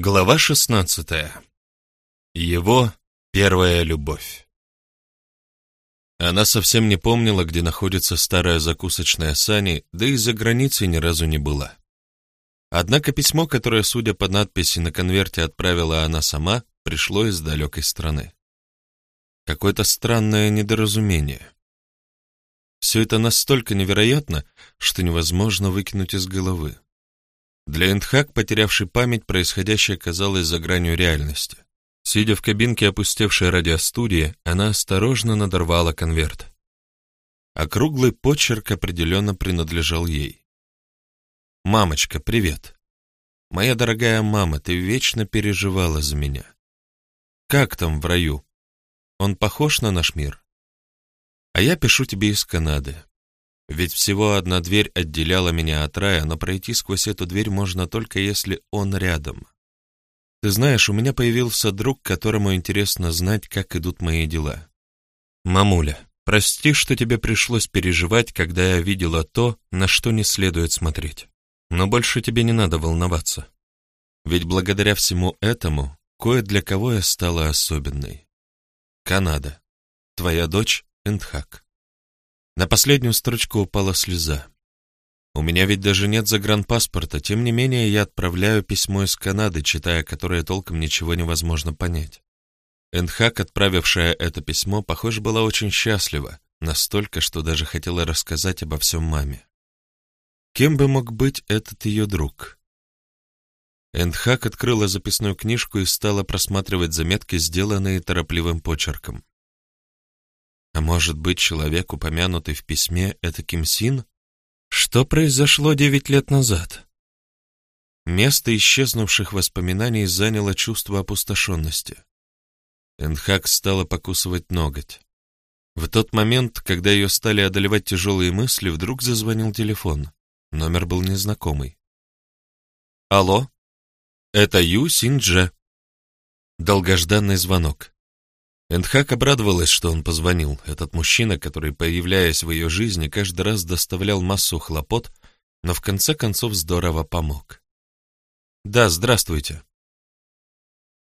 Глава шестнадцатая. Его первая любовь. Она совсем не помнила, где находится старая закусочная Сани, да и за границей ни разу не была. Однако письмо, которое, судя по надписи на конверте, отправила она сама, пришло из далекой страны. Какое-то странное недоразумение. Все это настолько невероятно, что невозможно выкинуть из головы. Для Эндхак, потерявший память, происходящее казалось за гранью реальности. Сидя в кабинке опустевшей радиостудии, она осторожно надорвала конверт. Округлый почерк определенно принадлежал ей. «Мамочка, привет. Моя дорогая мама, ты вечно переживала за меня. Как там в раю? Он похож на наш мир? А я пишу тебе из Канады. Ведь всего одна дверь отделяла меня от рая, но пройти сквозь эту дверь можно только если он рядом. Ты знаешь, у меня появился друг, которому интересно знать, как идут мои дела. Мамуля, прости, что тебе пришлось переживать, когда я видела то, на что не следует смотреть. Но больше тебе не надо волноваться. Ведь благодаря всему этому кое для кого я стала особенной. Канада. Твоя дочь Эндхак. На последнюю строчку упала слеза. У меня ведь даже нет загранпаспорта, тем не менее я отправляю письмо из Канады, читая которое толком ничего невозможно понять. Энхак, отправившая это письмо, похоже, была очень счастлива, настолько, что даже хотела рассказать обо всем маме. Кем бы мог быть этот ее друг? Эндхак открыла записную книжку и стала просматривать заметки, сделанные торопливым почерком. А может быть, человек, упомянутый в письме, это Ким Син? Что произошло девять лет назад? Место исчезнувших воспоминаний заняло чувство опустошенности. Энхак стала покусывать ноготь. В тот момент, когда ее стали одолевать тяжелые мысли, вдруг зазвонил телефон. Номер был незнакомый. «Алло? Это Ю Синдже». Долгожданный звонок. Эндхак обрадовалась, что он позвонил. Этот мужчина, который, появляясь в ее жизни, каждый раз доставлял массу хлопот, но в конце концов здорово помог. «Да, здравствуйте».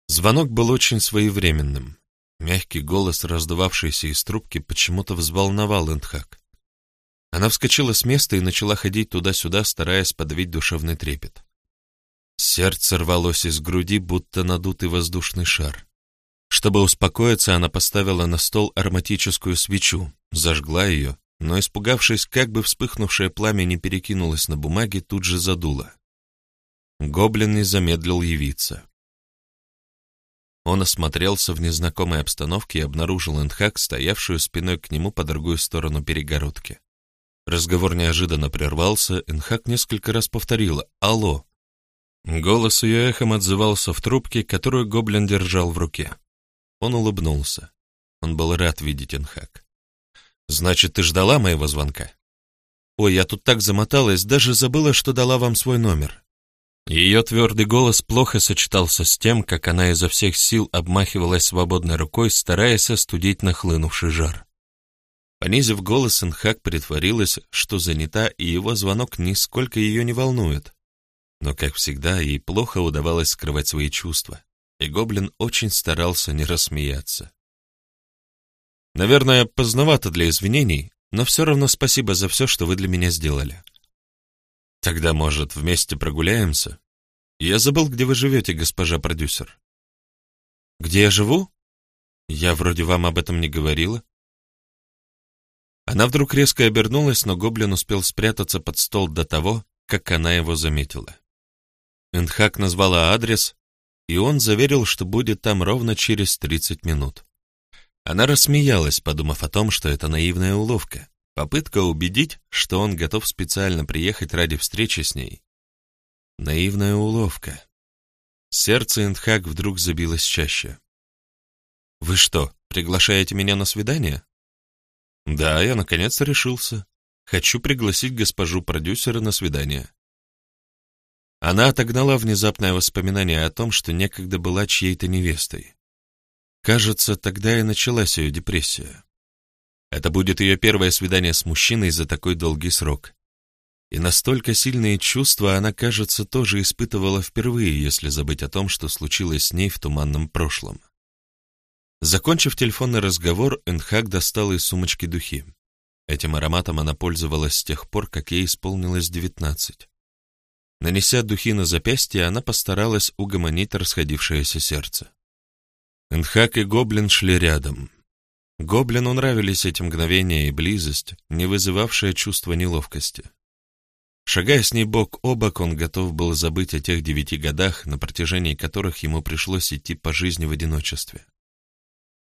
Звонок был очень своевременным. Мягкий голос, раздававшийся из трубки, почему-то взволновал Эндхак. Она вскочила с места и начала ходить туда-сюда, стараясь подавить душевный трепет. Сердце рвалось из груди, будто надутый воздушный шар. Чтобы успокоиться, она поставила на стол ароматическую свечу, зажгла ее, но, испугавшись, как бы вспыхнувшее пламя не перекинулось на бумаге, тут же задуло. Гоблин не замедлил явиться. Он осмотрелся в незнакомой обстановке и обнаружил Энхак, стоявшую спиной к нему по другую сторону перегородки. Разговор неожиданно прервался, Энхак несколько раз повторила «Алло!». Голос ее эхом отзывался в трубке, которую гоблин держал в руке. Он улыбнулся. Он был рад видеть Энхак. «Значит, ты ждала моего звонка?» «Ой, я тут так замоталась, даже забыла, что дала вам свой номер». Ее твердый голос плохо сочетался с тем, как она изо всех сил обмахивалась свободной рукой, стараясь остудить нахлынувший жар. Понизив голос, Энхак притворилась, что занята, и его звонок нисколько ее не волнует. Но, как всегда, ей плохо удавалось скрывать свои чувства и гоблин очень старался не рассмеяться. Наверное, поздновато для извинений, но все равно спасибо за все, что вы для меня сделали. Тогда, может, вместе прогуляемся? Я забыл, где вы живете, госпожа продюсер. Где я живу? Я вроде вам об этом не говорила. Она вдруг резко обернулась, но гоблин успел спрятаться под стол до того, как она его заметила. Энхак назвала адрес, и он заверил, что будет там ровно через 30 минут. Она рассмеялась, подумав о том, что это наивная уловка, попытка убедить, что он готов специально приехать ради встречи с ней. Наивная уловка. Сердце Эндхак вдруг забилось чаще. «Вы что, приглашаете меня на свидание?» «Да, я наконец решился. Хочу пригласить госпожу продюсера на свидание. Она отогнала внезапное воспоминание о том, что некогда была чьей-то невестой. Кажется, тогда и началась ее депрессия. Это будет ее первое свидание с мужчиной за такой долгий срок. И настолько сильные чувства она, кажется, тоже испытывала впервые, если забыть о том, что случилось с ней в туманном прошлом. Закончив телефонный разговор, Энхак достала из сумочки духи. Этим ароматом она пользовалась с тех пор, как ей исполнилось девятнадцать. Нанеся духи на запястье, она постаралась угомонить расходившееся сердце. Энхак и Гоблин шли рядом. Гоблину нравились эти мгновения и близость, не вызывавшая чувства неловкости. Шагая с ней бок о бок, он готов был забыть о тех девяти годах, на протяжении которых ему пришлось идти по жизни в одиночестве.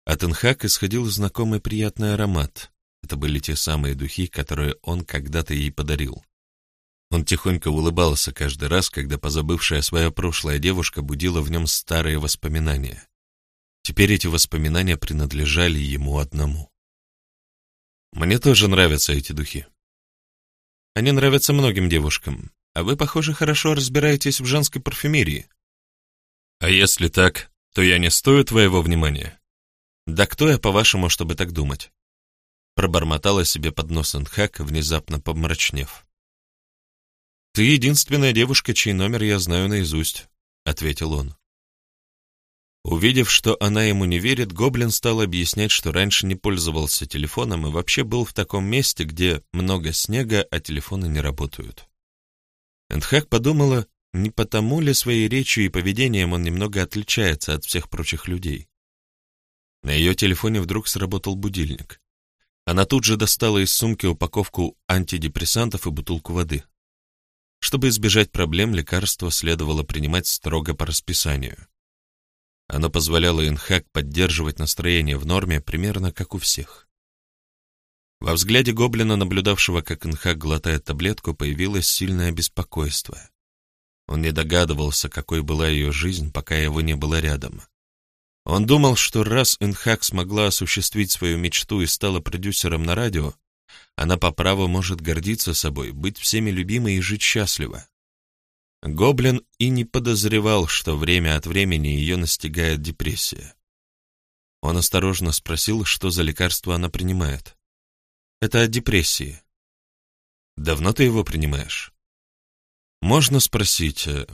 От Энхак исходил знакомый приятный аромат. Это были те самые духи, которые он когда-то ей подарил. Он тихонько улыбался каждый раз, когда позабывшая свое прошлое девушка будила в нем старые воспоминания. Теперь эти воспоминания принадлежали ему одному. Мне тоже нравятся эти духи. Они нравятся многим девушкам, а вы, похоже, хорошо разбираетесь в женской парфюмерии. А если так, то я не стою твоего внимания. Да кто я, по-вашему, чтобы так думать? Пробормотала себе под нос Энхак, внезапно помрачнев. «Ты единственная девушка, чей номер я знаю наизусть», — ответил он. Увидев, что она ему не верит, Гоблин стал объяснять, что раньше не пользовался телефоном и вообще был в таком месте, где много снега, а телефоны не работают. Эндхак подумала, не потому ли своей речью и поведением он немного отличается от всех прочих людей. На ее телефоне вдруг сработал будильник. Она тут же достала из сумки упаковку антидепрессантов и бутылку воды. Чтобы избежать проблем, лекарства следовало принимать строго по расписанию. Оно позволяло Инхак поддерживать настроение в норме примерно как у всех. Во взгляде гоблина, наблюдавшего, как Инхак глотает таблетку, появилось сильное беспокойство. Он не догадывался, какой была ее жизнь, пока его не было рядом. Он думал, что раз Инхак смогла осуществить свою мечту и стала продюсером на радио, она по праву может гордиться собой, быть всеми любимой и жить счастливо. Гоблин и не подозревал, что время от времени ее настигает депрессия. Он осторожно спросил, что за лекарство она принимает. «Это от депрессии». «Давно ты его принимаешь?» «Можно спросить, э,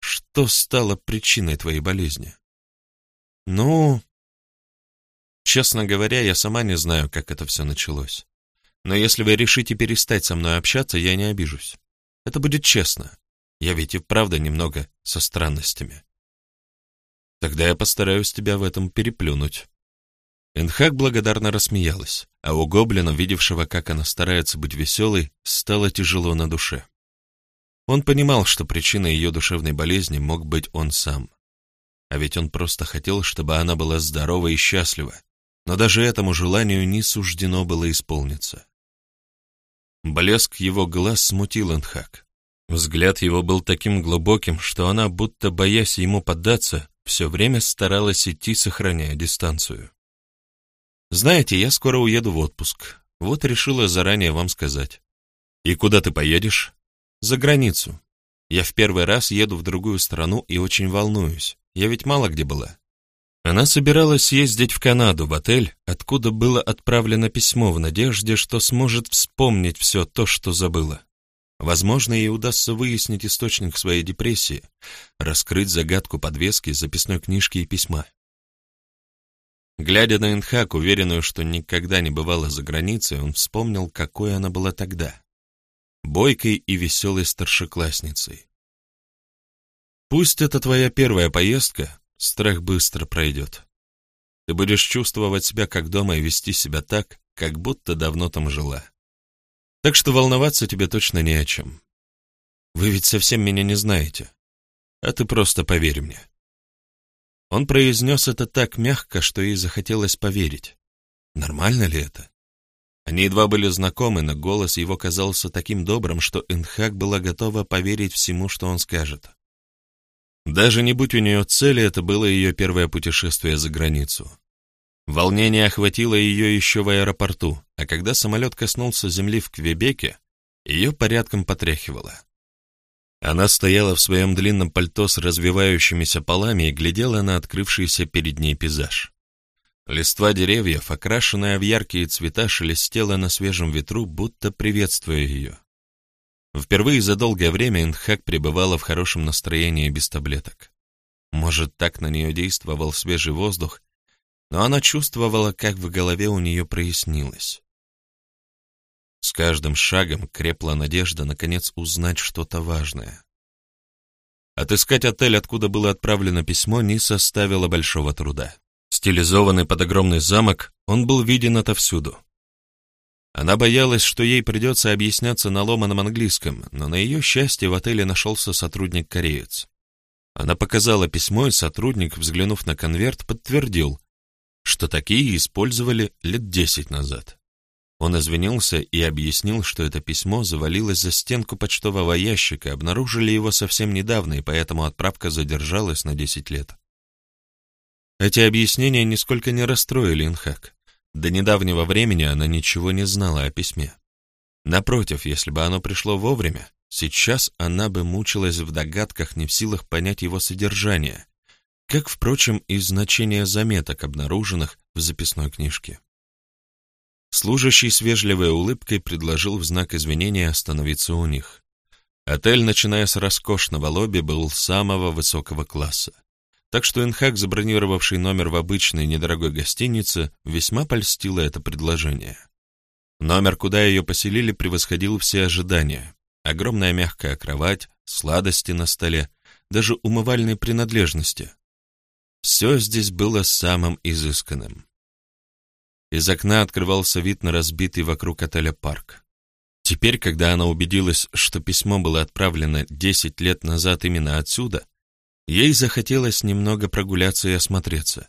что стало причиной твоей болезни?» «Ну...» «Честно говоря, я сама не знаю, как это все началось. Но если вы решите перестать со мной общаться, я не обижусь. Это будет честно. Я ведь и правда немного со странностями. Тогда я постараюсь тебя в этом переплюнуть. Энхак благодарно рассмеялась, а у гоблина, видевшего, как она старается быть веселой, стало тяжело на душе. Он понимал, что причиной ее душевной болезни мог быть он сам. А ведь он просто хотел, чтобы она была здорова и счастлива, но даже этому желанию не суждено было исполниться. Блеск его глаз смутил Энхак. Взгляд его был таким глубоким, что она, будто боясь ему поддаться, все время старалась идти, сохраняя дистанцию. «Знаете, я скоро уеду в отпуск. Вот решила заранее вам сказать». «И куда ты поедешь?» «За границу. Я в первый раз еду в другую страну и очень волнуюсь. Я ведь мало где была». Она собиралась съездить в Канаду, в отель, откуда было отправлено письмо в надежде, что сможет вспомнить все то, что забыла. Возможно, ей удастся выяснить источник своей депрессии, раскрыть загадку подвески, записной книжки и письма. Глядя на Инхак, уверенную, что никогда не бывала за границей, он вспомнил, какой она была тогда. Бойкой и веселой старшеклассницей. Пусть это твоя первая поездка, страх быстро пройдет. Ты будешь чувствовать себя как дома и вести себя так, как будто давно там жила. Так что волноваться тебе точно не о чем. Вы ведь совсем меня не знаете. А ты просто поверь мне. Он произнес это так мягко, что ей захотелось поверить. Нормально ли это? Они едва были знакомы, но голос его казался таким добрым, что Энхак была готова поверить всему, что он скажет. Даже не будь у нее цели, это было ее первое путешествие за границу. Волнение охватило ее еще в аэропорту, а когда самолет коснулся земли в Квебеке, ее порядком потряхивало. Она стояла в своем длинном пальто с развивающимися полами и глядела на открывшийся перед ней пейзаж. Листва деревьев, окрашенная в яркие цвета, шелестела на свежем ветру, будто приветствуя ее. Впервые за долгое время Инхак пребывала в хорошем настроении без таблеток. Может, так на нее действовал свежий воздух, но она чувствовала, как в голове у нее прояснилось. С каждым шагом крепла надежда наконец узнать что-то важное. Отыскать отель, откуда было отправлено письмо, не составило большого труда. Стилизованный под огромный замок, он был виден отовсюду. Она боялась, что ей придется объясняться на ломаном английском, но на ее счастье в отеле нашелся сотрудник-кореец. Она показала письмо, и сотрудник, взглянув на конверт, подтвердил, что такие использовали лет десять назад. Он извинился и объяснил, что это письмо завалилось за стенку почтового ящика, обнаружили его совсем недавно, и поэтому отправка задержалась на 10 лет. Эти объяснения нисколько не расстроили Инхак. До недавнего времени она ничего не знала о письме. Напротив, если бы оно пришло вовремя, сейчас она бы мучилась в догадках, не в силах понять его содержание, как, впрочем, и значение заметок, обнаруженных в записной книжке. Служащий с вежливой улыбкой предложил в знак извинения остановиться у них. Отель, начиная с роскошного лобби, был самого высокого класса. Так что Энхак, забронировавший номер в обычной недорогой гостинице, весьма польстило это предложение. Номер, куда ее поселили, превосходил все ожидания. Огромная мягкая кровать, сладости на столе, даже умывальные принадлежности. Все здесь было самым изысканным. Из окна открывался вид на разбитый вокруг отеля парк. Теперь, когда она убедилась, что письмо было отправлено 10 лет назад именно отсюда, ей захотелось немного прогуляться и осмотреться.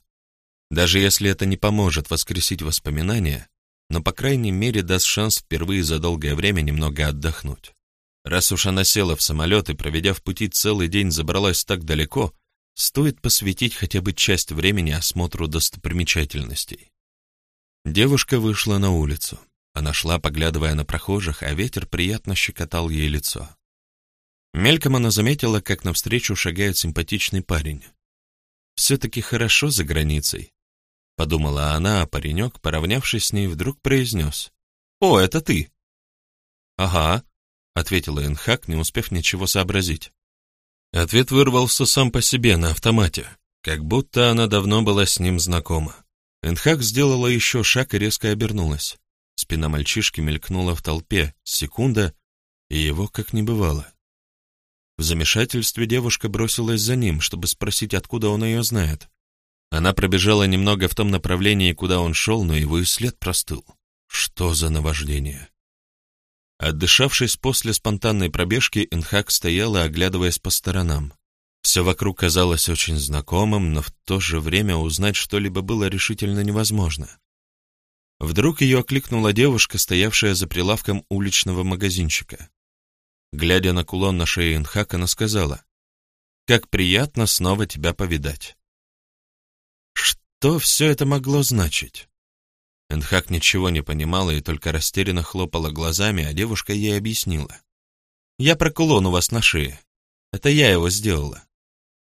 Даже если это не поможет воскресить воспоминания, но, по крайней мере, даст шанс впервые за долгое время немного отдохнуть. Раз уж она села в самолет и, проведя в пути целый день, забралась так далеко, стоит посвятить хотя бы часть времени осмотру достопримечательностей. Девушка вышла на улицу. Она шла, поглядывая на прохожих, а ветер приятно щекотал ей лицо. Мельком она заметила, как навстречу шагает симпатичный парень. «Все-таки хорошо за границей», — подумала она, а паренек, поравнявшись с ней, вдруг произнес. «О, это ты!» «Ага», — ответила Энхак, не успев ничего сообразить. Ответ вырвался сам по себе на автомате, как будто она давно была с ним знакома. Энхак сделала еще шаг и резко обернулась. Спина мальчишки мелькнула в толпе, секунда, и его как не бывало. В замешательстве девушка бросилась за ним, чтобы спросить, откуда он ее знает. Она пробежала немного в том направлении, куда он шел, но его и след простыл. Что за наваждение? Отдышавшись после спонтанной пробежки, Энхак стояла, оглядываясь по сторонам. Все вокруг казалось очень знакомым, но в то же время узнать что-либо было решительно невозможно. Вдруг ее окликнула девушка, стоявшая за прилавком уличного магазинчика. Глядя на кулон на шее Инхак, она сказала, «Как приятно снова тебя повидать». Что все это могло значить? Энхак ничего не понимала и только растерянно хлопала глазами, а девушка ей объяснила. «Я про кулон у вас на шее. Это я его сделала.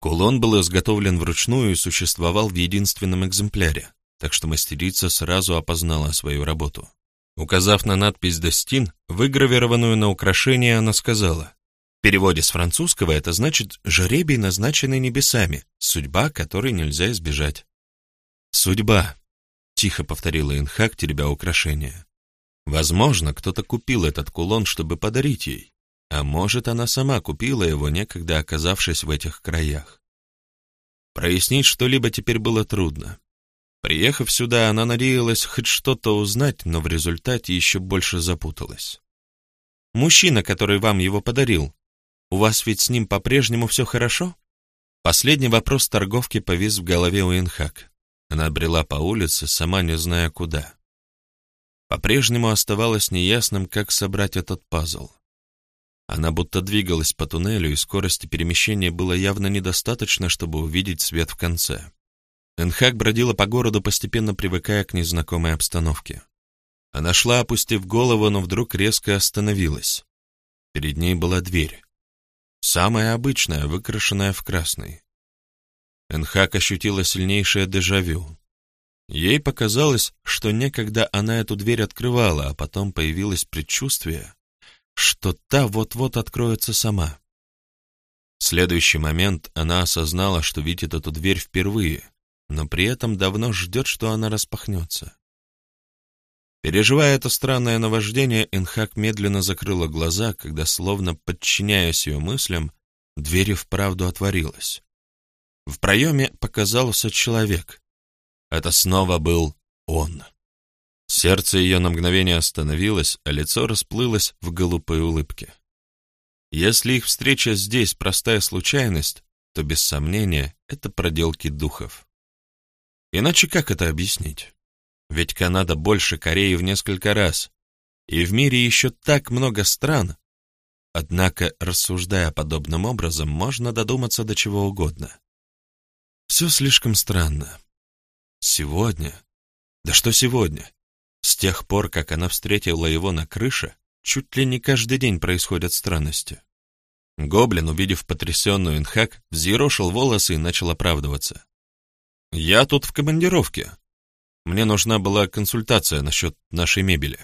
Кулон был изготовлен вручную и существовал в единственном экземпляре, так что мастерица сразу опознала свою работу. Указав на надпись «Достин», выгравированную на украшение, она сказала, в переводе с французского это значит «жребий, назначенный небесами, судьба, которой нельзя избежать». «Судьба», — тихо повторила Инхак, теребя украшение. «Возможно, кто-то купил этот кулон, чтобы подарить ей. А может, она сама купила его, некогда оказавшись в этих краях. Прояснить что-либо теперь было трудно. Приехав сюда, она надеялась хоть что-то узнать, но в результате еще больше запуталась. «Мужчина, который вам его подарил, у вас ведь с ним по-прежнему все хорошо?» Последний вопрос торговки повис в голове у Инхак. Она брела по улице, сама не зная куда. По-прежнему оставалось неясным, как собрать этот пазл. Она будто двигалась по туннелю, и скорости перемещения было явно недостаточно, чтобы увидеть свет в конце. Энхак бродила по городу, постепенно привыкая к незнакомой обстановке. Она шла, опустив голову, но вдруг резко остановилась. Перед ней была дверь. Самая обычная, выкрашенная в красный. Энхак ощутила сильнейшее дежавю. Ей показалось, что некогда она эту дверь открывала, а потом появилось предчувствие, что та вот-вот откроется сама. В следующий момент она осознала, что видит эту дверь впервые, но при этом давно ждет, что она распахнется. Переживая это странное наваждение, Инхак медленно закрыла глаза, когда, словно подчиняясь ее мыслям, дверь вправду отворилась. В проеме показался человек. Это снова был он. Сердце ее на мгновение остановилось, а лицо расплылось в голубой улыбке. Если их встреча здесь простая случайность, то, без сомнения, это проделки духов. Иначе как это объяснить? Ведь Канада больше Кореи в несколько раз, и в мире еще так много стран. Однако, рассуждая подобным образом, можно додуматься до чего угодно. Все слишком странно. Сегодня? Да что сегодня? С тех пор, как она встретила его на крыше, чуть ли не каждый день происходят странности. Гоблин, увидев потрясенную Инхак, взъерошил волосы и начал оправдываться. «Я тут в командировке. Мне нужна была консультация насчет нашей мебели».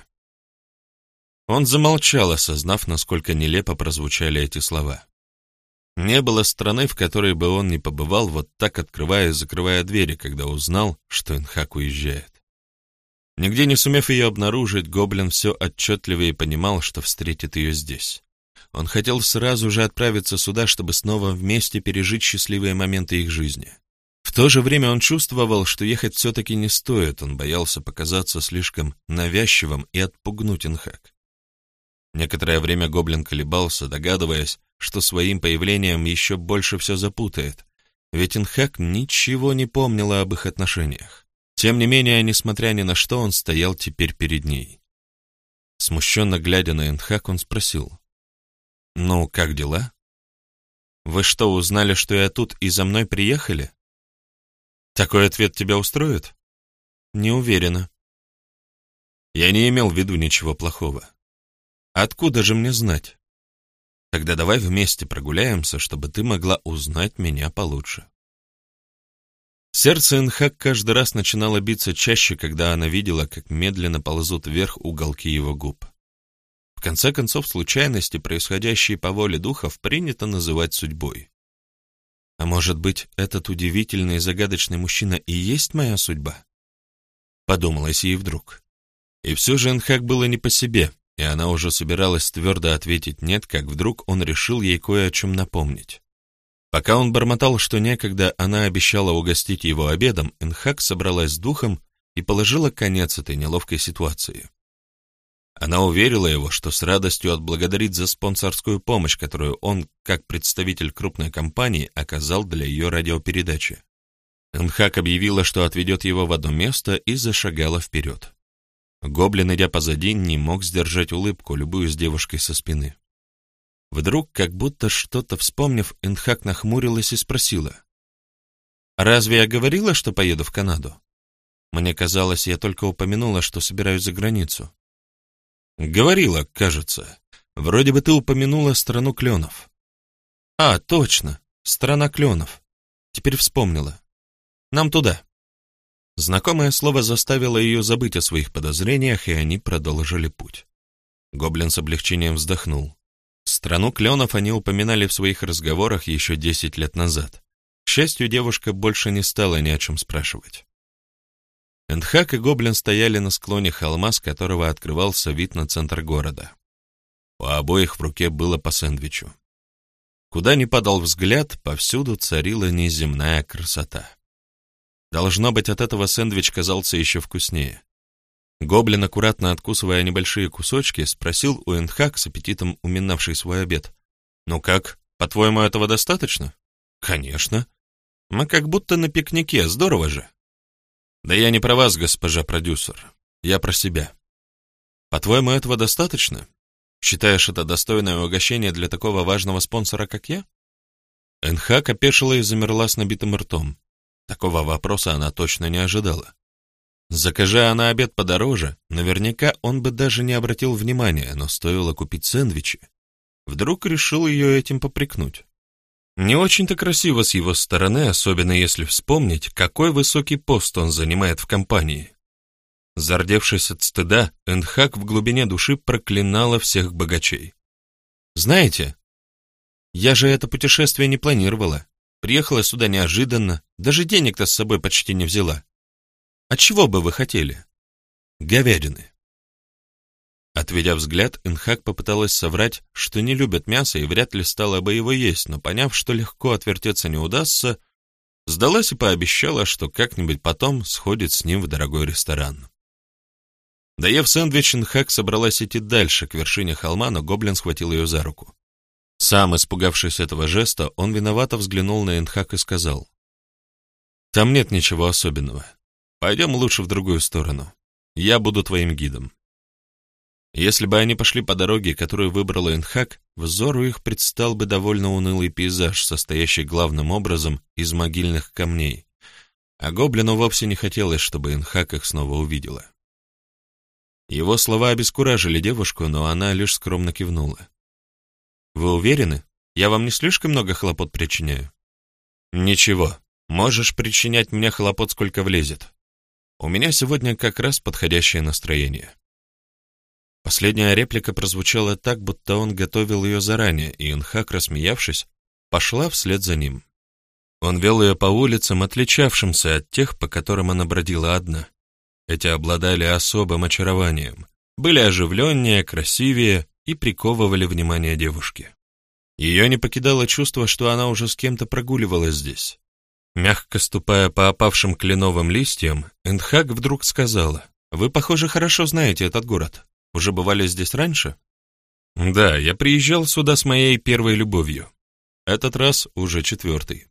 Он замолчал, осознав, насколько нелепо прозвучали эти слова. Не было страны, в которой бы он не побывал, вот так открывая и закрывая двери, когда узнал, что Инхак уезжает. Нигде не сумев ее обнаружить, Гоблин все отчетливее понимал, что встретит ее здесь. Он хотел сразу же отправиться сюда, чтобы снова вместе пережить счастливые моменты их жизни. То же время он чувствовал, что ехать все-таки не стоит, он боялся показаться слишком навязчивым и отпугнуть Инхак. Некоторое время Гоблин колебался, догадываясь, что своим появлением еще больше все запутает, ведь Инхак ничего не помнила об их отношениях. Тем не менее, несмотря ни на что, он стоял теперь перед ней. Смущенно глядя на Энхак, он спросил. «Ну, как дела? Вы что, узнали, что я тут и за мной приехали? Такой ответ тебя устроит?» «Не уверена». «Я не имел в виду ничего плохого. Откуда же мне знать? Тогда давай вместе прогуляемся, чтобы ты могла узнать меня получше». Сердце Инхак каждый раз начинало биться чаще, когда она видела, как медленно ползут вверх уголки его губ. В конце концов, случайности, происходящие по воле духов, принято называть судьбой. А может быть, этот удивительный и загадочный мужчина и есть моя судьба? Подумалось ей вдруг. И все же Инхак было не по себе, и она уже собиралась твердо ответить «нет», как вдруг он решил ей кое о чем напомнить. Пока он бормотал, что некогда она обещала угостить его обедом, Энхак собралась с духом и положила конец этой неловкой ситуации. Она уверила его, что с радостью отблагодарит за спонсорскую помощь, которую он, как представитель крупной компании, оказал для ее радиопередачи. Энхак объявила, что отведет его в одно место и зашагала вперед. Гоблин, идя позади, не мог сдержать улыбку, любуясь девушкой со спины. Вдруг, как будто что-то вспомнив, Энхак нахмурилась и спросила. «Разве я говорила, что поеду в Канаду? Мне казалось, я только упомянула, что собираюсь за границу». «Говорила, кажется. Вроде бы ты упомянула страну кленов». «А, точно, страна кленов. Теперь вспомнила. Нам туда». Знакомое слово заставило ее забыть о своих подозрениях, и они продолжили путь. Гоблин с облегчением вздохнул. Страну кленов они упоминали в своих разговорах еще десять лет назад. К счастью, девушка больше не стала ни о чем спрашивать. Эндхак и Гоблин стояли на склоне холма, с которого открывался вид на центр города. У обоих в руке было по сэндвичу. Куда ни падал взгляд, повсюду царила неземная красота. Должно быть, от этого сэндвич казался еще вкуснее. Гоблин, аккуратно откусывая небольшие кусочки, спросил у Энхак с аппетитом уминавший свой обед. «Ну как, по-твоему, этого достаточно?» «Конечно. Мы как будто на пикнике, здорово же». «Да я не про вас, госпожа продюсер. Я про себя. По-твоему, этого достаточно? Считаешь это достойное угощение для такого важного спонсора, как я?» Энхак опешила и замерла с набитым ртом. Такого вопроса она точно не ожидала. Закажи она обед подороже, наверняка он бы даже не обратил внимания, но стоило купить сэндвичи. Вдруг решил ее этим попрекнуть. Не очень-то красиво с его стороны, особенно если вспомнить, какой высокий пост он занимает в компании. Зардевшись от стыда, Эндхак в глубине души проклинала всех богачей. Знаете, я же это путешествие не планировала. Приехала сюда неожиданно, даже денег-то с собой почти не взяла. А чего бы вы хотели? Говядины. Отведя взгляд, Инхак попыталась соврать, что не любит мясо и вряд ли стала бы его есть, но поняв, что легко отвертеться не удастся, сдалась и пообещала, что как-нибудь потом сходит с ним в дорогой ресторан. Доев сэндвич, Инхак собралась идти дальше, к вершине холма, но гоблин схватил ее за руку. Сам, испугавшись этого жеста, он виновато взглянул на Инхак и сказал, «Там нет ничего особенного. Пойдем лучше в другую сторону. Я буду твоим гидом». Если бы они пошли по дороге, которую выбрал Энхак, взору их предстал бы довольно унылый пейзаж, состоящий главным образом из могильных камней. А гоблину вовсе не хотелось, чтобы Энхак их снова увидела. Его слова обескуражили девушку, но она лишь скромно кивнула. «Вы уверены? Я вам не слишком много хлопот причиняю?» «Ничего, можешь причинять мне хлопот, сколько влезет. У меня сегодня как раз подходящее настроение». Последняя реплика прозвучала так, будто он готовил ее заранее, и Инхак, рассмеявшись, пошла вслед за ним. Он вел ее по улицам, отличавшимся от тех, по которым она бродила одна. Эти обладали особым очарованием, были оживленнее, красивее и приковывали внимание девушки. Ее не покидало чувство, что она уже с кем-то прогуливалась здесь. Мягко ступая по опавшим кленовым листьям, Эндхак вдруг сказала, «Вы, похоже, хорошо знаете этот город. Уже бывали здесь раньше? Да, я приезжал сюда с моей первой любовью. Этот раз уже четвертый.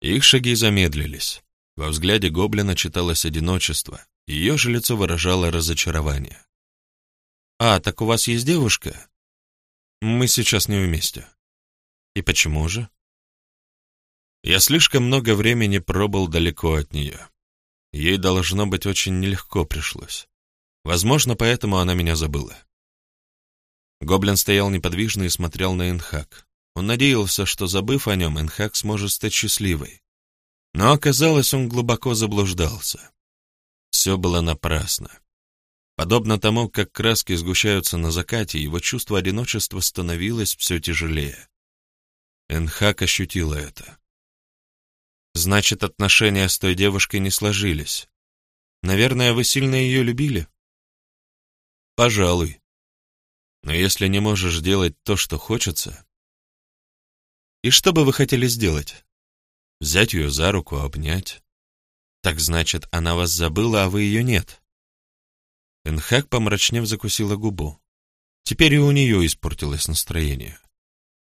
Их шаги замедлились. Во взгляде гоблина читалось одиночество, ее же лицо выражало разочарование. «А, так у вас есть девушка?» «Мы сейчас не вместе». «И почему же?» «Я слишком много времени пробыл далеко от нее. Ей, должно быть, очень нелегко пришлось. Возможно, поэтому она меня забыла. Гоблин стоял неподвижно и смотрел на Энхак. Он надеялся, что, забыв о нем, Энхак сможет стать счастливой. Но оказалось, он глубоко заблуждался. Все было напрасно. Подобно тому, как краски сгущаются на закате, его чувство одиночества становилось все тяжелее. Энхак ощутила это. Значит, отношения с той девушкой не сложились. Наверное, вы сильно ее любили? Пожалуй. Но если не можешь делать то, что хочется... И что бы вы хотели сделать? Взять ее за руку, обнять? Так значит, она вас забыла, а вы ее нет. Энхак, помрачнев, закусила губу. Теперь и у нее испортилось настроение.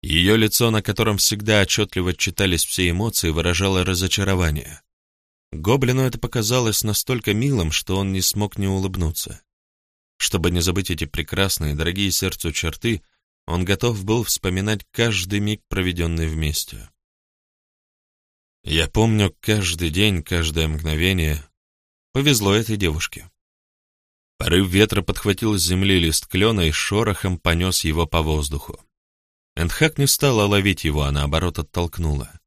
Ее лицо, на котором всегда отчетливо читались все эмоции, выражало разочарование. Гоблину это показалось настолько милым, что он не смог не улыбнуться. Чтобы не забыть эти прекрасные, дорогие сердцу черты, он готов был вспоминать каждый миг, проведенный вместе. Я помню каждый день, каждое мгновение. Повезло этой девушке. Порыв ветра подхватил с земли лист клена и шорохом понес его по воздуху. Эндхак не стала ловить его, а наоборот оттолкнула.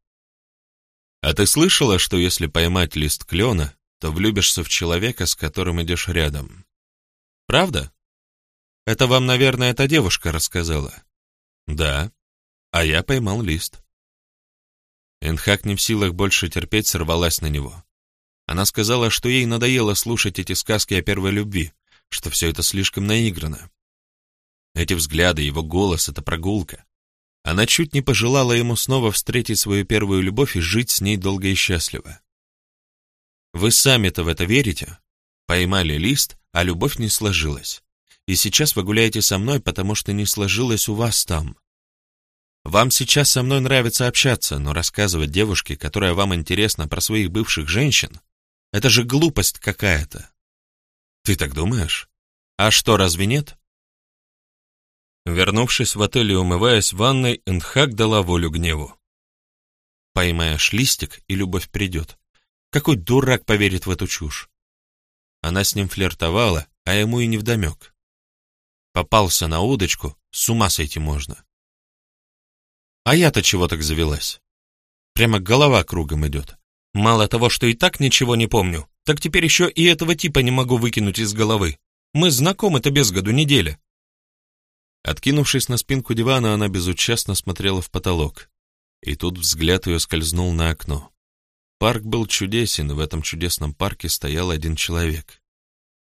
«А ты слышала, что если поймать лист клена, то влюбишься в человека, с которым идешь рядом?» Правда? Это вам, наверное, эта девушка рассказала. Да. А я поймал лист. Энхак не в силах больше терпеть, сорвалась на него. Она сказала, что ей надоело слушать эти сказки о первой любви, что все это слишком наиграно. Эти взгляды, его голос — это прогулка. Она чуть не пожелала ему снова встретить свою первую любовь и жить с ней долго и счастливо. Вы сами-то в это верите? Поймали лист, а любовь не сложилась. И сейчас вы гуляете со мной, потому что не сложилось у вас там. Вам сейчас со мной нравится общаться, но рассказывать девушке, которая вам интересна про своих бывших женщин, это же глупость какая-то. Ты так думаешь? А что, разве нет? Вернувшись в отель и умываясь в ванной, Энхак дала волю гневу. Поймаешь листик, и любовь придет. Какой дурак поверит в эту чушь? Она с ним флиртовала, а ему и невдомек. Попался на удочку, с ума сойти можно. А я-то чего так завелась? Прямо голова кругом идет. Мало того, что и так ничего не помню, так теперь еще и этого типа не могу выкинуть из головы. Мы знакомы-то без году неделя. Откинувшись на спинку дивана, она безучастно смотрела в потолок. И тут взгляд ее скользнул на окно. Парк был чудесен, и в этом чудесном парке стоял один человек.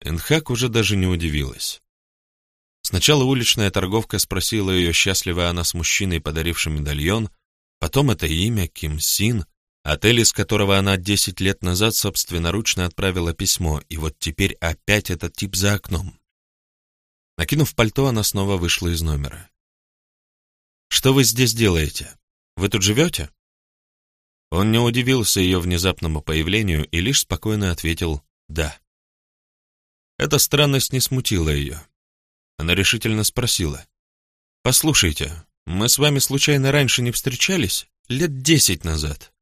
Энхак уже даже не удивилась. Сначала уличная торговка спросила ее, счастлива она с мужчиной, подарившим медальон, потом это имя Ким Син, отель, из которого она 10 лет назад собственноручно отправила письмо, и вот теперь опять этот тип за окном. Накинув пальто, она снова вышла из номера. «Что вы здесь делаете? Вы тут живете?» Он не удивился ее внезапному появлению и лишь спокойно ответил «да». Эта странность не смутила ее. Она решительно спросила. «Послушайте, мы с вами случайно раньше не встречались? Лет десять назад?»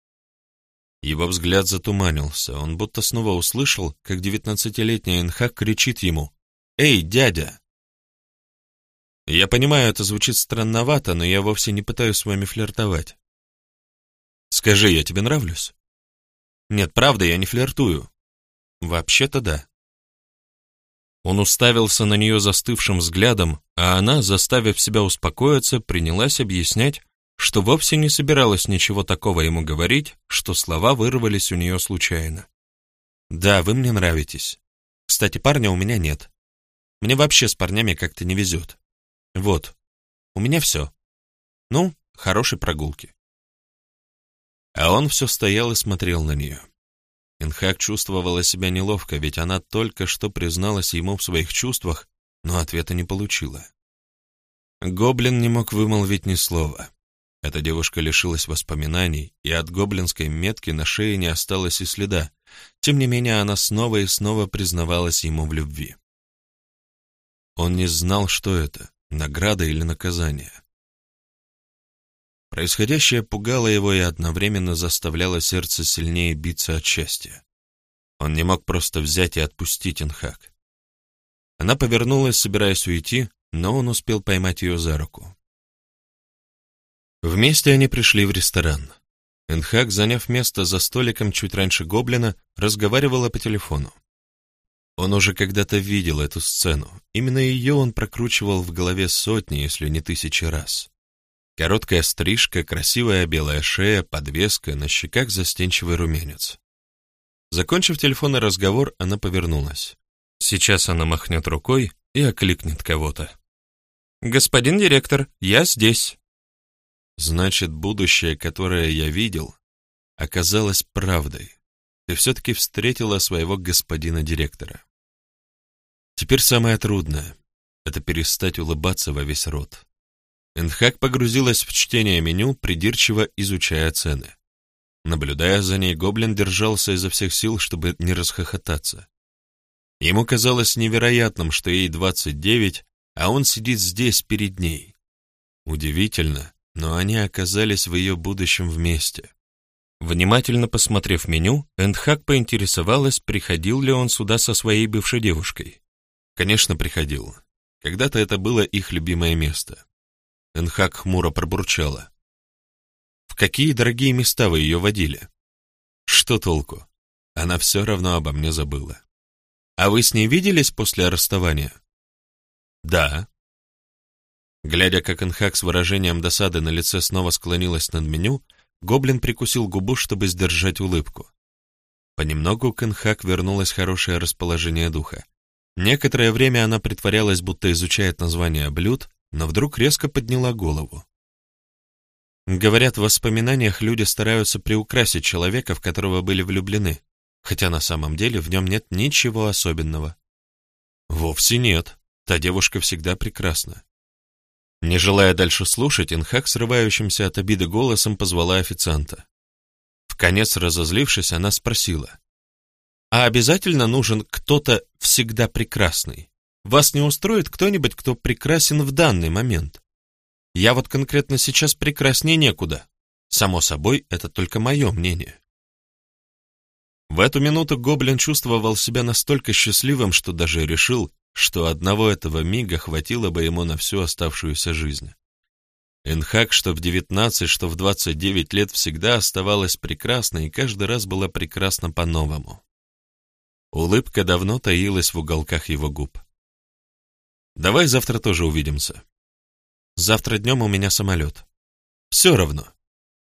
Его взгляд затуманился, он будто снова услышал, как девятнадцатилетняя Энхак кричит ему «Эй, дядя!» Я понимаю, это звучит странновато, но я вовсе не пытаюсь с вами флиртовать. Скажи, я тебе нравлюсь? Нет, правда, я не флиртую. Вообще-то да. Он уставился на нее застывшим взглядом, а она, заставив себя успокоиться, принялась объяснять, что вовсе не собиралась ничего такого ему говорить, что слова вырвались у нее случайно. «Да, вы мне нравитесь. Кстати, парня у меня нет. Мне вообще с парнями как-то не везет. Вот, у меня все. Ну, хорошей прогулки». А он все стоял и смотрел на нее. Инхак чувствовала себя неловко, ведь она только что призналась ему в своих чувствах, но ответа не получила. Гоблин не мог вымолвить ни слова. Эта девушка лишилась воспоминаний, и от гоблинской метки на шее не осталось и следа. Тем не менее, она снова и снова признавалась ему в любви. Он не знал, что это — награда или наказание. Происходящее пугало его и одновременно заставляло сердце сильнее биться от счастья. Он не мог просто взять и отпустить Инхак. Она повернулась, собираясь уйти, но он успел поймать ее за руку. Вместе они пришли в ресторан. Энхак, заняв место за столиком чуть раньше Гоблина, разговаривала по телефону. Он уже когда-то видел эту сцену. Именно ее он прокручивал в голове сотни, если не тысячи раз. Короткая стрижка, красивая белая шея, подвеска, на щеках застенчивый румянец. Закончив телефонный разговор, она повернулась. Сейчас она махнет рукой и окликнет кого-то. «Господин директор, я здесь». Значит, будущее, которое я видел, оказалось правдой. Ты все-таки встретила своего господина директора. Теперь самое трудное — это перестать улыбаться во весь рот. Энхак погрузилась в чтение меню, придирчиво изучая цены. Наблюдая за ней, гоблин держался изо всех сил, чтобы не расхохотаться. Ему казалось невероятным, что ей 29, а он сидит здесь перед ней. Удивительно, но они оказались в ее будущем вместе. Внимательно посмотрев меню, Эндхак поинтересовалась, приходил ли он сюда со своей бывшей девушкой. Конечно, приходил. Когда-то это было их любимое место. Энхак хмуро пробурчала. «В какие дорогие места вы ее водили?» «Что толку? Она все равно обо мне забыла». «А вы с ней виделись после расставания?» «Да». Глядя, как Энхак с выражением досады на лице снова склонилась над меню, гоблин прикусил губу, чтобы сдержать улыбку. Понемногу к Энхак вернулось хорошее расположение духа. Некоторое время она притворялась, будто изучает названия блюд, но вдруг резко подняла голову. Говорят, в воспоминаниях люди стараются приукрасить человека, в которого были влюблены, хотя на самом деле в нем нет ничего особенного. Вовсе нет, та девушка всегда прекрасна. Не желая дальше слушать, Инхак, срывающимся от обиды голосом, позвала официанта. В конец разозлившись, она спросила. «А обязательно нужен кто-то всегда прекрасный?» Вас не устроит кто-нибудь, кто прекрасен в данный момент? Я вот конкретно сейчас прекраснее некуда. Само собой, это только мое мнение. В эту минуту Гоблин чувствовал себя настолько счастливым, что даже решил, что одного этого мига хватило бы ему на всю оставшуюся жизнь. Энхак, что в 19, что в 29 лет всегда оставалась прекрасной и каждый раз была прекрасна по-новому. Улыбка давно таилась в уголках его губ. Давай завтра тоже увидимся. Завтра днем у меня самолет. Все равно.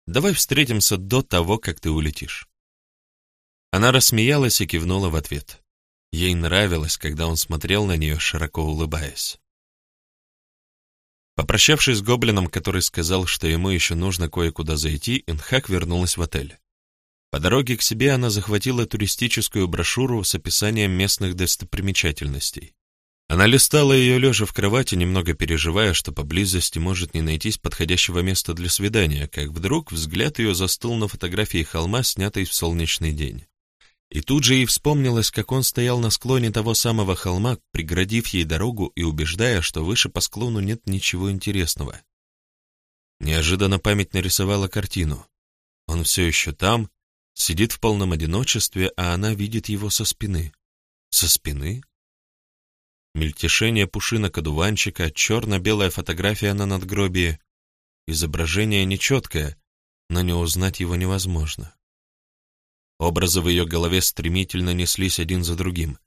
Давай встретимся до того, как ты улетишь». Она рассмеялась и кивнула в ответ. Ей нравилось, когда он смотрел на нее, широко улыбаясь. Попрощавшись с гоблином, который сказал, что ему еще нужно кое-куда зайти, Инхак вернулась в отель. По дороге к себе она захватила туристическую брошюру с описанием местных достопримечательностей. Она листала ее лежа в кровати, немного переживая, что поблизости может не найтись подходящего места для свидания, как вдруг взгляд ее застыл на фотографии холма, снятой в солнечный день. И тут же ей вспомнилось, как он стоял на склоне того самого холма, преградив ей дорогу и убеждая, что выше по склону нет ничего интересного. Неожиданно память нарисовала картину. Он все еще там, сидит в полном одиночестве, а она видит его со спины. Со спины? Мельтешение пушинок одуванчика, черно-белая фотография на надгробии. Изображение нечеткое, но не узнать его невозможно. Образы в ее голове стремительно неслись один за другим.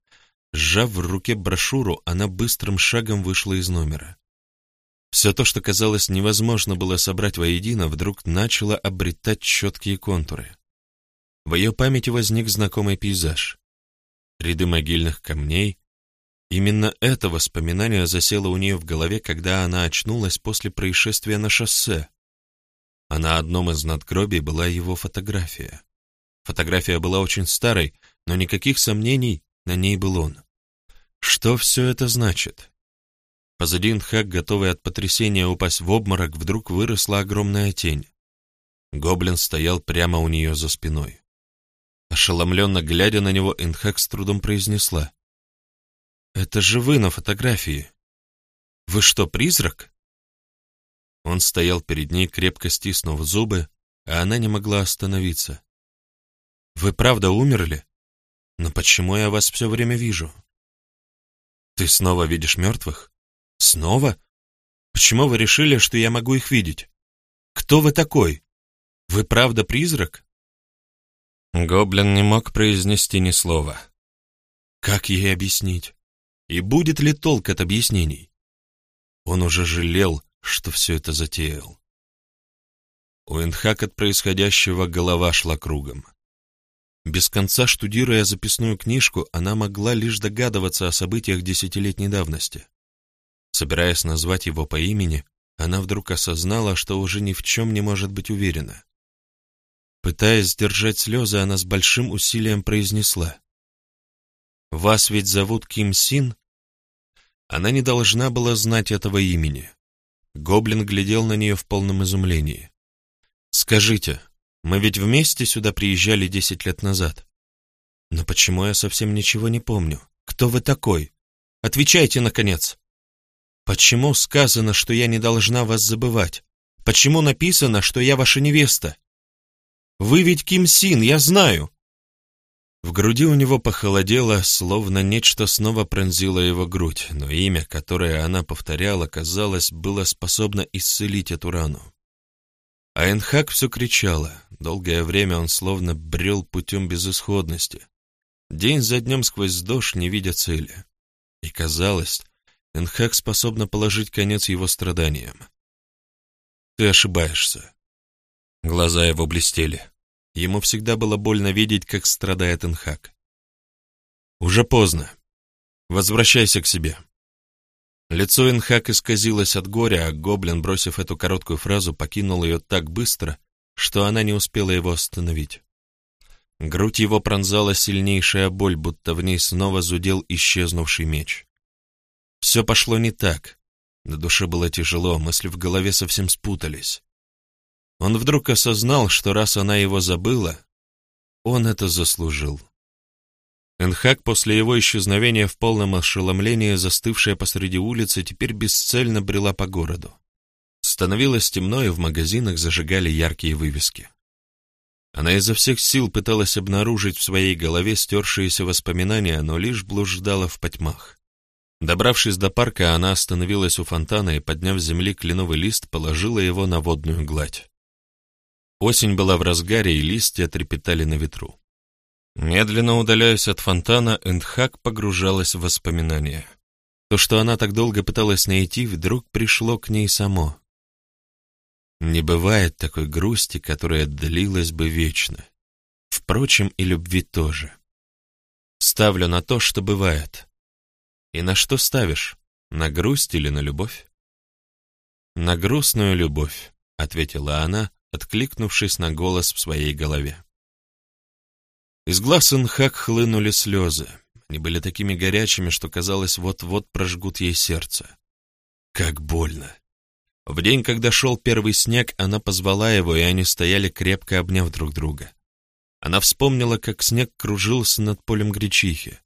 Сжав в руке брошюру, она быстрым шагом вышла из номера. Все то, что казалось невозможно было собрать воедино, вдруг начало обретать четкие контуры. В ее памяти возник знакомый пейзаж. Ряды могильных камней. Именно это воспоминание засело у нее в голове, когда она очнулась после происшествия на шоссе. А на одном из надгробий была его фотография. Фотография была очень старой, но никаких сомнений, на ней был он. Что все это значит? Позади Нхак, готовый от потрясения упасть в обморок, вдруг выросла огромная тень. Гоблин стоял прямо у нее за спиной. Ошеломленно глядя на него, Инхак с трудом произнесла. «Это же вы на фотографии. Вы что, призрак?» Он стоял перед ней, крепко стиснув зубы, а она не могла остановиться. Вы правда умерли? Но почему я вас все время вижу? Ты снова видишь мертвых? Снова? Почему вы решили, что я могу их видеть? Кто вы такой? Вы правда призрак? Гоблин не мог произнести ни слова. Как ей объяснить? И будет ли толк от объяснений? Он уже жалел, что все это затеял. У Энхак от происходящего голова шла кругом. Без конца штудируя записную книжку, она могла лишь догадываться о событиях десятилетней давности. Собираясь назвать его по имени, она вдруг осознала, что уже ни в чем не может быть уверена. Пытаясь сдержать слезы, она с большим усилием произнесла. «Вас ведь зовут Ким Син?» Она не должна была знать этого имени. Гоблин глядел на нее в полном изумлении. «Скажите, мы ведь вместе сюда приезжали десять лет назад. Но почему я совсем ничего не помню? Кто вы такой? Отвечайте, наконец. Почему сказано, что я не должна вас забывать? Почему написано, что я ваша невеста? Вы ведь Ким Син, я знаю. В груди у него похолодело, словно нечто снова пронзило его грудь, но имя, которое она повторяла, казалось, было способно исцелить эту рану. А Энхак все кричала. Долгое время он словно брел путем безысходности. День за днем сквозь дождь, не видя цели. И казалось, Энхак способна положить конец его страданиям. Ты ошибаешься. Глаза его блестели. Ему всегда было больно видеть, как страдает Энхак. Уже поздно. Возвращайся к себе. Лицо Инхак исказилось от горя, а гоблин, бросив эту короткую фразу, покинул ее так быстро, что она не успела его остановить. Грудь его пронзала сильнейшая боль, будто в ней снова зудел исчезнувший меч. Все пошло не так. На душе было тяжело, мысли в голове совсем спутались. Он вдруг осознал, что раз она его забыла, он это заслужил. Энхак после его исчезновения в полном ошеломлении, застывшая посреди улицы, теперь бесцельно брела по городу. Становилось темно, и в магазинах зажигали яркие вывески. Она изо всех сил пыталась обнаружить в своей голове стершиеся воспоминания, но лишь блуждала в потьмах. Добравшись до парка, она остановилась у фонтана и, подняв с земли кленовый лист, положила его на водную гладь. Осень была в разгаре, и листья трепетали на ветру. Медленно удаляясь от фонтана, Эндхак погружалась в воспоминания. То, что она так долго пыталась найти, вдруг пришло к ней само. Не бывает такой грусти, которая длилась бы вечно. Впрочем, и любви тоже. Ставлю на то, что бывает. И на что ставишь? На грусть или на любовь? На грустную любовь, ответила она, откликнувшись на голос в своей голове. Из глаз Инхак хлынули слезы. Они были такими горячими, что казалось, вот-вот прожгут ей сердце. Как больно. В день, когда шел первый снег, она позвала его, и они стояли, крепко обняв друг друга. Она вспомнила, как снег кружился над полем гречихи.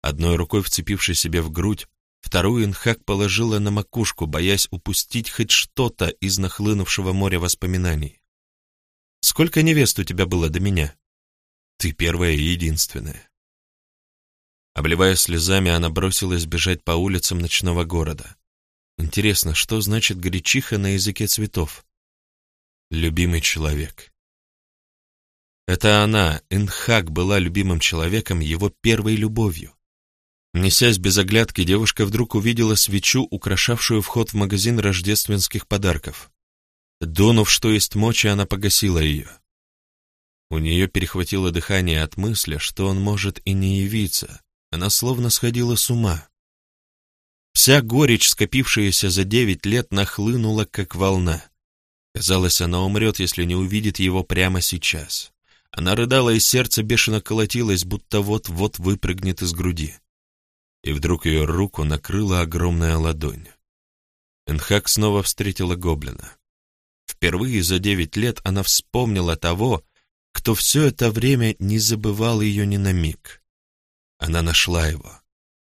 Одной рукой вцепившись себе в грудь, вторую Инхак положила на макушку, боясь упустить хоть что-то из нахлынувшего моря воспоминаний. «Сколько невест у тебя было до меня?» «Ты первая и единственная». Обливая слезами, она бросилась бежать по улицам ночного города. Интересно, что значит гречиха на языке цветов? Любимый человек. Это она, Инхак, была любимым человеком, его первой любовью. Несясь без оглядки, девушка вдруг увидела свечу, украшавшую вход в магазин рождественских подарков. Дунув, что есть мочи, она погасила ее. У нее перехватило дыхание от мысли, что он может и не явиться. Она словно сходила с ума. Вся горечь, скопившаяся за девять лет, нахлынула, как волна. Казалось, она умрет, если не увидит его прямо сейчас. Она рыдала, и сердце бешено колотилось, будто вот-вот выпрыгнет из груди. И вдруг ее руку накрыла огромная ладонь. Энхак снова встретила гоблина. Впервые за девять лет она вспомнила того, кто все это время не забывал ее ни на миг. Она нашла его.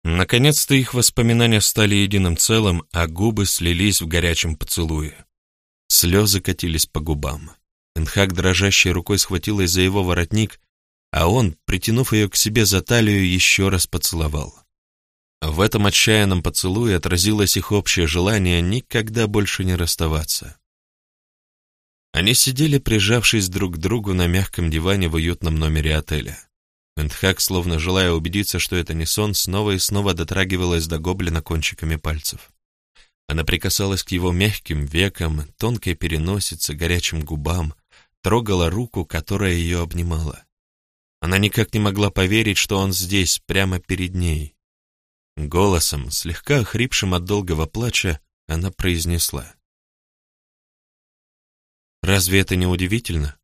Наконец-то их воспоминания стали единым целым, а губы слились в горячем поцелуе. Слезы катились по губам. Энхак дрожащей рукой схватилась за его воротник, а он, притянув ее к себе за талию, еще раз поцеловал. В этом отчаянном поцелуе отразилось их общее желание никогда больше не расставаться. Они сидели, прижавшись друг к другу на мягком диване в уютном номере отеля. Эндхак, словно желая убедиться, что это не сон, снова и снова дотрагивалась до гоблина кончиками пальцев. Она прикасалась к его мягким векам, тонкой переносице, горячим губам, трогала руку, которая ее обнимала. Она никак не могла поверить, что он здесь, прямо перед ней. Голосом, слегка охрипшим от долгого плача, она произнесла. «Разве это не удивительно?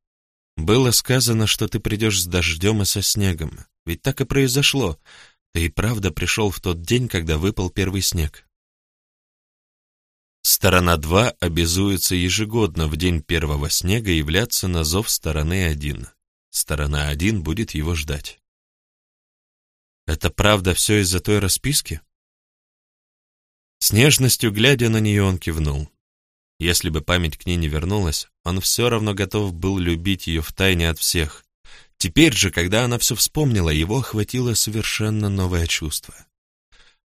Было сказано, что ты придешь с дождем и со снегом. Ведь так и произошло. Ты и правда пришел в тот день, когда выпал первый снег. Сторона 2 обязуется ежегодно в день первого снега являться на зов стороны 1. Сторона 1 будет его ждать. Это правда все из-за той расписки? С нежностью, глядя на нее, он кивнул. Если бы память к ней не вернулась, он все равно готов был любить ее втайне от всех. Теперь же, когда она все вспомнила, его охватило совершенно новое чувство.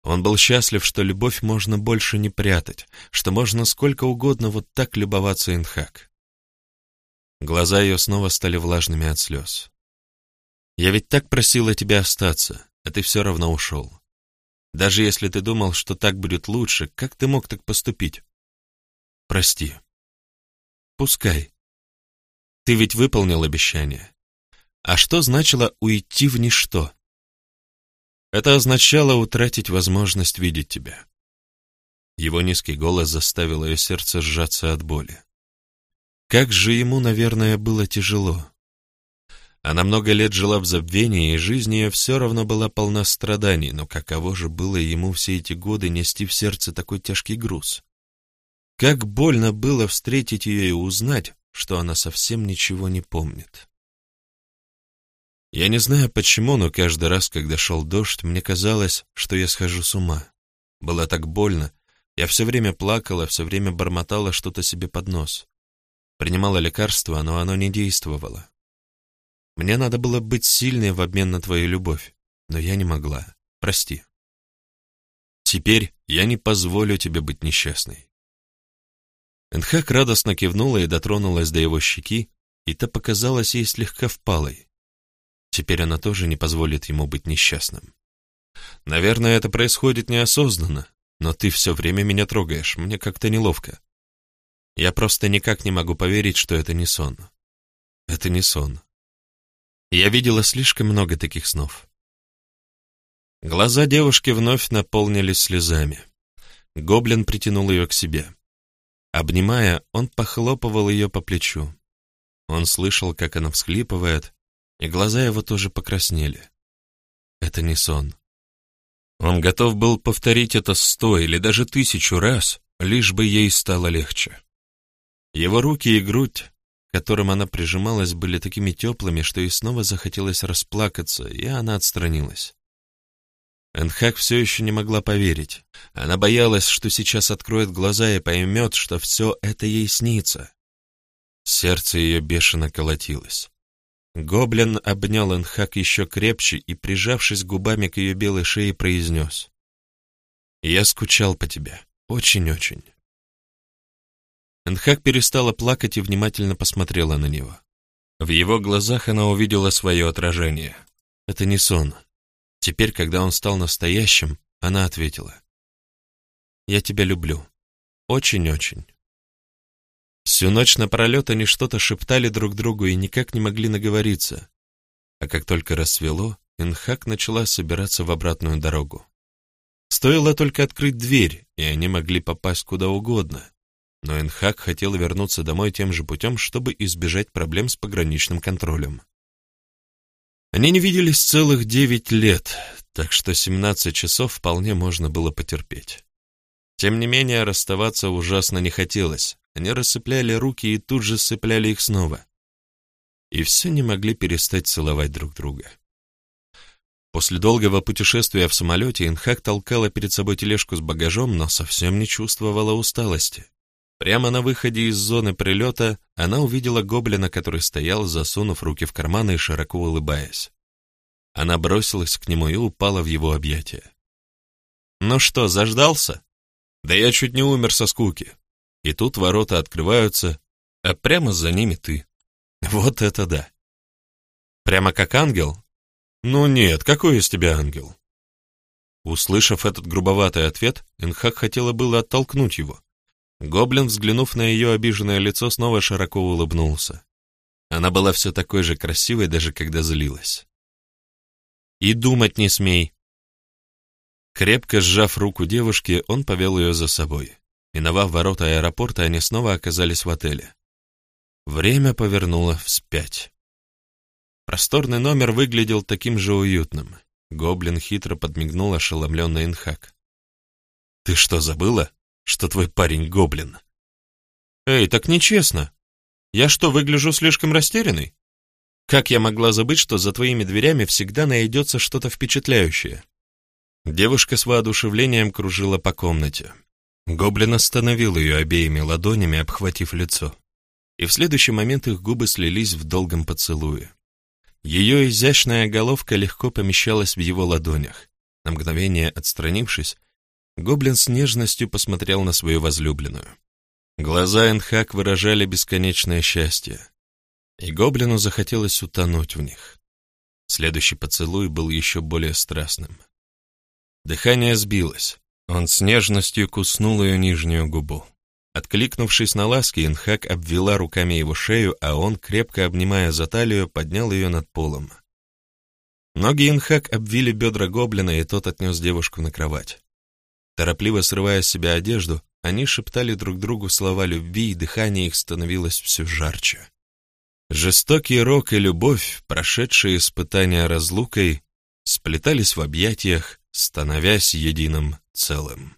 Он был счастлив, что любовь можно больше не прятать, что можно сколько угодно вот так любоваться Инхак. Глаза ее снова стали влажными от слез. «Я ведь так просила тебя остаться, а ты все равно ушел. Даже если ты думал, что так будет лучше, как ты мог так поступить? Прости. Пускай. Ты ведь выполнил обещание. А что значило уйти в ничто? Это означало утратить возможность видеть тебя. Его низкий голос заставил ее сердце сжаться от боли. Как же ему, наверное, было тяжело. Она много лет жила в забвении, и жизнь ее все равно была полна страданий, но каково же было ему все эти годы нести в сердце такой тяжкий груз? Как больно было встретить ее и узнать, что она совсем ничего не помнит. Я не знаю почему, но каждый раз, когда шел дождь, мне казалось, что я схожу с ума. Было так больно. Я все время плакала, все время бормотала что-то себе под нос. Принимала лекарства, но оно не действовало. Мне надо было быть сильной в обмен на твою любовь, но я не могла. Прости. Теперь я не позволю тебе быть несчастной. Энхак радостно кивнула и дотронулась до его щеки, и та показалась ей слегка впалой. Теперь она тоже не позволит ему быть несчастным. Наверное, это происходит неосознанно, но ты все время меня трогаешь, мне как-то неловко. Я просто никак не могу поверить, что это не сон. Это не сон. Я видела слишком много таких снов. Глаза девушки вновь наполнились слезами. Гоблин притянул ее к себе. Обнимая, он похлопывал ее по плечу. Он слышал, как она всхлипывает, и глаза его тоже покраснели. Это не сон. Он готов был повторить это сто или даже тысячу раз, лишь бы ей стало легче. Его руки и грудь, к которым она прижималась, были такими теплыми, что ей снова захотелось расплакаться, и она отстранилась. Энхак все еще не могла поверить. Она боялась, что сейчас откроет глаза и поймет, что все это ей снится. Сердце ее бешено колотилось. Гоблин обнял Энхак еще крепче и, прижавшись губами к ее белой шее, произнес. «Я скучал по тебе. Очень-очень». Энхак перестала плакать и внимательно посмотрела на него. В его глазах она увидела свое отражение. Это не сон. Теперь, когда он стал настоящим, она ответила. «Я тебя люблю. Очень-очень». Всю ночь напролет они что-то шептали друг другу и никак не могли наговориться. А как только рассвело, Инхак начала собираться в обратную дорогу. Стоило только открыть дверь, и они могли попасть куда угодно. Но Инхак хотел вернуться домой тем же путем, чтобы избежать проблем с пограничным контролем. Они не виделись целых девять лет, так что семнадцать часов вполне можно было потерпеть. Тем не менее, расставаться ужасно не хотелось. Они рассыпляли руки и тут же сцепляли их снова. И все не могли перестать целовать друг друга. После долгого путешествия в самолете Инхак толкала перед собой тележку с багажом, но совсем не чувствовала усталости. Прямо на выходе из зоны прилета она увидела гоблина, который стоял, засунув руки в карманы и широко улыбаясь. Она бросилась к нему и упала в его объятия. «Ну что, заждался?» «Да я чуть не умер со скуки». И тут ворота открываются, а прямо за ними ты. Вот это да. Прямо как ангел? Ну нет, какой из тебя ангел? Услышав этот грубоватый ответ, Энхак хотела было оттолкнуть его, Гоблин, взглянув на ее обиженное лицо, снова широко улыбнулся. Она была все такой же красивой, даже когда злилась. «И думать не смей!» Крепко сжав руку девушки, он повел ее за собой. Миновав ворота аэропорта, они снова оказались в отеле. Время повернуло вспять. Просторный номер выглядел таким же уютным. Гоблин хитро подмигнул ошеломленный Инхак. «Ты что, забыла?» Что твой парень гоблин. Эй, так нечестно. Я что, выгляжу слишком растерянной? Как я могла забыть, что за твоими дверями всегда найдется что-то впечатляющее? Девушка с воодушевлением кружила по комнате. Гоблин остановил ее обеими ладонями, обхватив лицо. И в следующий момент их губы слились в долгом поцелуе. Ее изящная головка легко помещалась в его ладонях. На мгновение отстранившись, Гоблин с нежностью посмотрел на свою возлюбленную. Глаза Энхак выражали бесконечное счастье, и гоблину захотелось утонуть в них. Следующий поцелуй был еще более страстным. Дыхание сбилось. Он с нежностью куснул ее нижнюю губу. Откликнувшись на ласки, Инхак обвела руками его шею, а он, крепко обнимая за талию, поднял ее над полом. Ноги Инхак обвили бедра гоблина, и тот отнес девушку на кровать. Торопливо срывая с себя одежду, они шептали друг другу слова любви, и дыхание их становилось все жарче. Жестокий рок и любовь, прошедшие испытания разлукой, сплетались в объятиях, становясь единым целым.